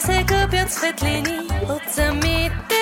се къпят светлини от самите